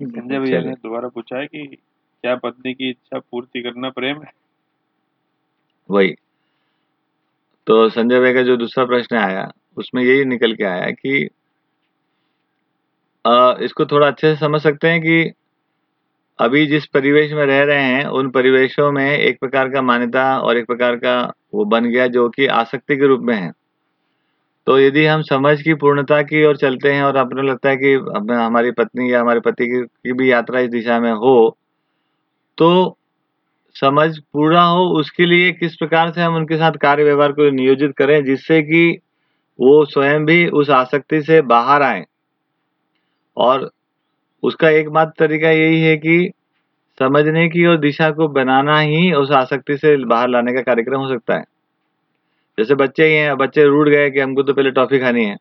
संजय भैया ने दोबारा पूछा है कि क्या पत्नी की इच्छा पूर्ति करना प्रेम है? वही। तो संजय भाई का जो दूसरा प्रश्न आया उसमें यही निकल के आया कि अ, इसको थोड़ा अच्छे से समझ सकते हैं कि अभी जिस परिवेश में रह रहे हैं उन परिवेशों में एक प्रकार का मान्यता और एक प्रकार का वो बन गया जो कि आसक्ति के रूप में है। तो यदि हम समझ की पूर्णता की ओर चलते हैं और अपने लगता है कि हमें हमारी पत्नी या हमारे पति की, की भी यात्रा इस दिशा में हो तो समझ पूरा हो उसके लिए किस प्रकार से हम उनके साथ कार्य व्यवहार को नियोजित करें जिससे कि वो स्वयं भी उस आसक्ति से बाहर आए। और उसका एकमात्र तरीका यही है कि समझने की और दिशा को बनाना ही उस आसक्ति से बाहर लाने का कार्यक्रम हो सकता है। जैसे बच्चे ही हैं बच्चे रूठ गए कि हमको तो पहले टॉफी खानी है।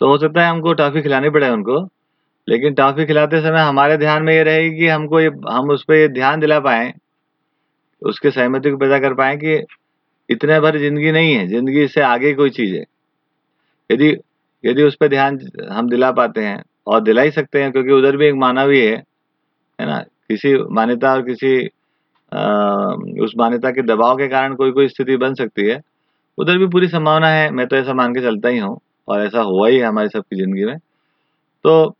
तो हो सकता है हमको टॉफी खिलानी पड़े उनको लेकिन टॉफी खिलाते समय हमारे ध्यान में ये रहेगी कि हमको ये हम उस पर ध्यान दिला पाए उसके सहमति को पैदा कर पाए कि इतने भर ज़िंदगी नहीं है ज़िंदगी इससे आगे कोई चीज़ है। यदि यदि उस पर ध्यान हम दिला पाते हैं और दिला ही सकते हैं क्योंकि उधर भी एक मानव ही है है ना? किसी मान्यता और किसी आ, उस मान्यता के दबाव के कारण कोई कोई स्थिति बन सकती है। उधर भी पूरी संभावना है, मैं तो ऐसा मान के चलता ही हूँ, और ऐसा हुआ ही है हमारी सबकी ज़िंदगी में। तो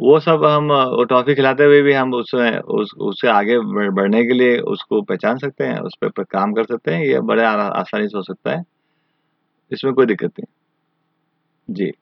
वो सब हम, वो ट्रॉफी खिलाते हुए भी हम उसमें, उस, उससे आगे बढ़ने के लिए उसको पहचान सकते हैं, उस पर काम कर सकते हैं, ये बड़े आसानी से हो सकता है। इसमें कोई दिक्कत नहीं। जी।